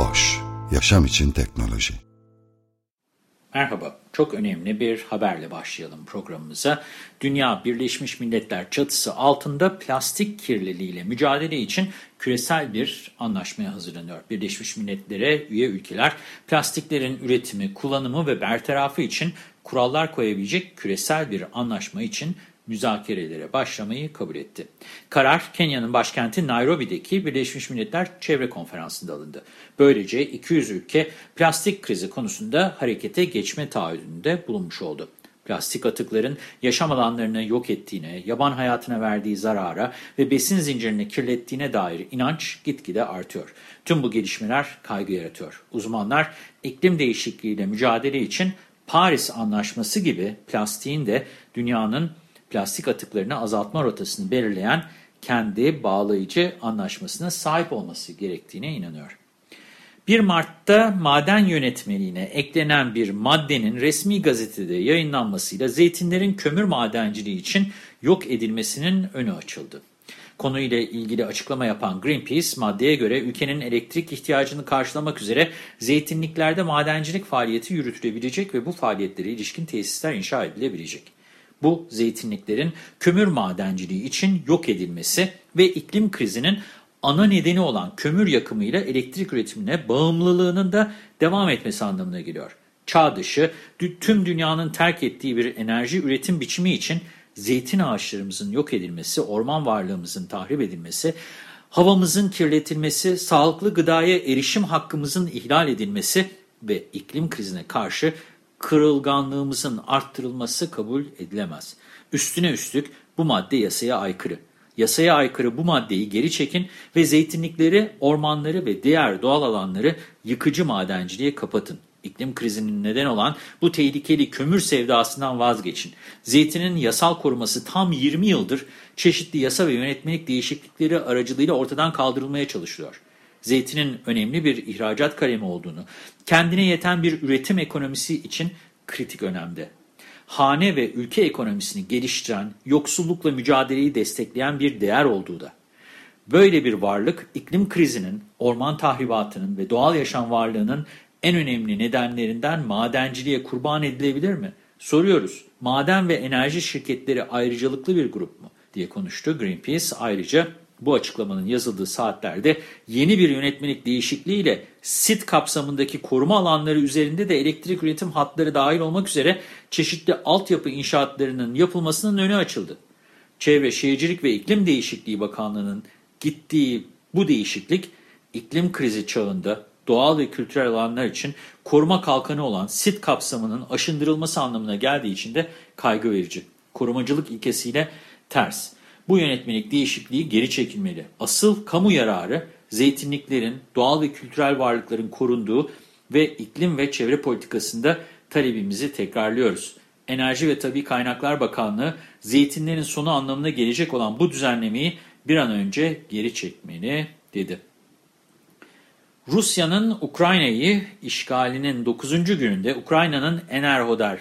Boş, yaşam için teknoloji. Merhaba, çok önemli bir haberle başlayalım programımıza. Dünya Birleşmiş Milletler çatısı altında plastik kirliliğiyle mücadele için küresel bir anlaşmaya hazırlanıyor. Birleşmiş Milletler'e üye ülkeler plastiklerin üretimi, kullanımı ve bertarafı için kurallar koyabilecek küresel bir anlaşma için müzakerelere başlamayı kabul etti. Karar Kenya'nın başkenti Nairobi'deki Birleşmiş Milletler Çevre Konferansı'nda alındı. Böylece 200 ülke plastik krizi konusunda harekete geçme taahhüdünde bulunmuş oldu. Plastik atıkların yaşam alanlarını yok ettiğine, yaban hayatına verdiği zarara ve besin zincirini kirlettiğine dair inanç gitgide artıyor. Tüm bu gelişmeler kaygı yaratıyor. Uzmanlar iklim değişikliğiyle mücadele için Paris Anlaşması gibi plastiğin de dünyanın plastik atıklarını azaltma rotasını belirleyen kendi bağlayıcı anlaşmasına sahip olması gerektiğine inanıyor. 1 Mart'ta maden yönetmeliğine eklenen bir maddenin resmi gazetede yayınlanmasıyla zeytinlerin kömür madenciliği için yok edilmesinin önü açıldı. Konuyla ilgili açıklama yapan Greenpeace, maddeye göre ülkenin elektrik ihtiyacını karşılamak üzere zeytinliklerde madencilik faaliyeti yürütülebilecek ve bu faaliyetlere ilişkin tesisler inşa edilebilecek. Bu zeytinliklerin kömür madenciliği için yok edilmesi ve iklim krizinin ana nedeni olan kömür yakımıyla elektrik üretimine bağımlılığının da devam etmesi anlamına geliyor. Çağ dışı tüm dünyanın terk ettiği bir enerji üretim biçimi için zeytin ağaçlarımızın yok edilmesi, orman varlığımızın tahrip edilmesi, havamızın kirletilmesi, sağlıklı gıdaya erişim hakkımızın ihlal edilmesi ve iklim krizine karşı kırılganlığımızın arttırılması kabul edilemez. Üstüne üstlük bu madde yasaya aykırı. Yasaya aykırı bu maddeyi geri çekin ve zeytinlikleri, ormanları ve diğer doğal alanları yıkıcı madenciliğe kapatın. İklim krizinin neden olan bu tehlikeli kömür sevdasından vazgeçin. Zeytinin yasal koruması tam 20 yıldır çeşitli yasa ve yönetmelik değişiklikleri aracılığıyla ortadan kaldırılmaya çalışılıyor zeytinin önemli bir ihracat kalemi olduğunu, kendine yeten bir üretim ekonomisi için kritik önemde. Hane ve ülke ekonomisini geliştiren, yoksullukla mücadeleyi destekleyen bir değer olduğu da. Böyle bir varlık iklim krizinin, orman tahribatının ve doğal yaşam varlığının en önemli nedenlerinden madenciliğe kurban edilebilir mi? Soruyoruz. Maden ve enerji şirketleri ayrıcalıklı bir grup mu? diye konuştu Greenpeace. Ayrıca bu açıklamanın yazıldığı saatlerde yeni bir yönetmelik değişikliğiyle sit kapsamındaki koruma alanları üzerinde de elektrik üretim hatları dahil olmak üzere çeşitli altyapı inşaatlarının yapılmasının önü açıldı. Çevre, Şehircilik ve İklim Değişikliği Bakanlığı'nın gittiği bu değişiklik iklim krizi çağında doğal ve kültürel alanlar için koruma kalkanı olan sit kapsamının aşındırılması anlamına geldiği için de kaygı verici. Korumacılık ilkesiyle ters. Bu yönetmelik değişikliği geri çekilmeli. Asıl kamu yararı zeytinliklerin, doğal ve kültürel varlıkların korunduğu ve iklim ve çevre politikasında talebimizi tekrarlıyoruz. Enerji ve Tabi Kaynaklar Bakanlığı zeytinlerin sonu anlamına gelecek olan bu düzenlemeyi bir an önce geri çekmeli dedi. Rusya'nın Ukrayna'yı işgalinin 9. gününde Ukrayna'nın Enerhodar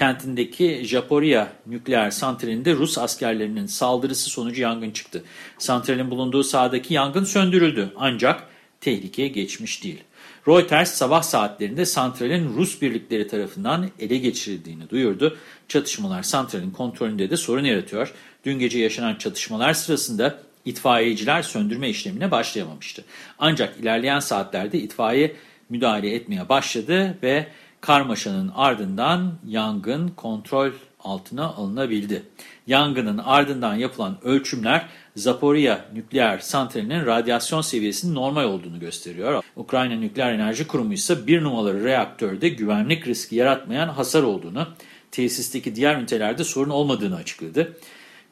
kentindeki Japoria nükleer santralinde Rus askerlerinin saldırısı sonucu yangın çıktı. Santralin bulunduğu sahadaki yangın söndürüldü ancak tehlike geçmiş değil. Reuters sabah saatlerinde santralin Rus birlikleri tarafından ele geçirildiğini duyurdu. Çatışmalar santralin kontrolünde de sorun yaratıyor. Dün gece yaşanan çatışmalar sırasında itfaiyeciler söndürme işlemine başlayamamıştı. Ancak ilerleyen saatlerde itfaiye müdahale etmeye başladı ve Karmaşanın ardından yangın kontrol altına alınabildi. Yangının ardından yapılan ölçümler Zaporia nükleer santralinin radyasyon seviyesinin normal olduğunu gösteriyor. Ukrayna Nükleer Enerji Kurumu ise bir numaralı reaktörde güvenlik riski yaratmayan hasar olduğunu, tesisteki diğer ünitelerde sorun olmadığını açıkladı.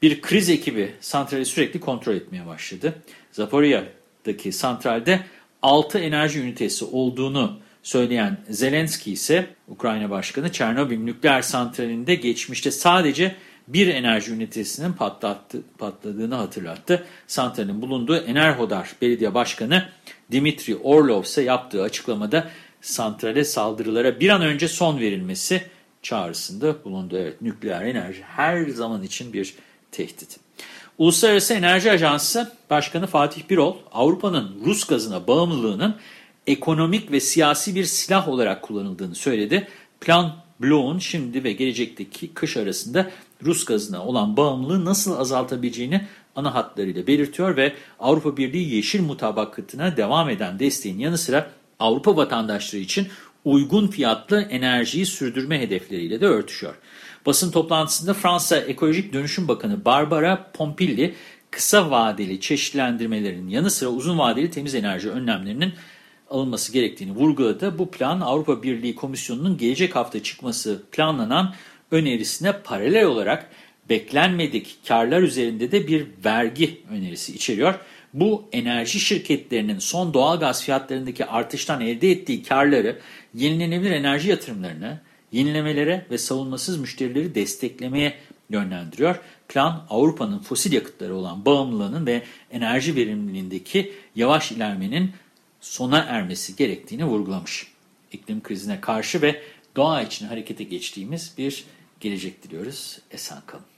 Bir kriz ekibi santrali sürekli kontrol etmeye başladı. Zaporia Zaporizhya'daki santralde 6 enerji ünitesi olduğunu söyleyen Zelenski ise Ukrayna Başkanı Çernobil nükleer santralinde geçmişte sadece bir enerji ünitesinin patlattı, patladığını hatırlattı. Santralin bulunduğu Enerhodar Belediye Başkanı Dimitri Orlov ise yaptığı açıklamada santrale saldırılara bir an önce son verilmesi çağrısında bulundu. Evet nükleer enerji her zaman için bir tehdit. Uluslararası Enerji Ajansı Başkanı Fatih Birol, Avrupa'nın Rus gazına bağımlılığının ekonomik ve siyasi bir silah olarak kullanıldığını söyledi. Plan Bloğ'un şimdi ve gelecekteki kış arasında Rus gazına olan bağımlılığı nasıl azaltabileceğini ana hatlarıyla belirtiyor ve Avrupa Birliği yeşil mutabakatına devam eden desteğin yanı sıra Avrupa vatandaşları için uygun fiyatlı enerjiyi sürdürme hedefleriyle de örtüşüyor. Basın toplantısında Fransa Ekolojik Dönüşüm Bakanı Barbara Pompili, kısa vadeli çeşitlendirmelerin yanı sıra uzun vadeli temiz enerji önlemlerinin alınması gerektiğini vurguladı. Bu plan Avrupa Birliği Komisyonu'nun gelecek hafta çıkması planlanan önerisine paralel olarak beklenmedik karlar üzerinde de bir vergi önerisi içeriyor. Bu enerji şirketlerinin son doğal gaz fiyatlarındaki artıştan elde ettiği karları yenilenebilir enerji yatırımlarına, yenilemelere ve savunmasız müşterileri desteklemeye yönlendiriyor. Plan Avrupa'nın fosil yakıtları olan bağımlılığının ve enerji verimliliğindeki yavaş ilerlemenin sona ermesi gerektiğini vurgulamış. İklim krizine karşı ve doğa için harekete geçtiğimiz bir gelecek diliyoruz. Esen kalın.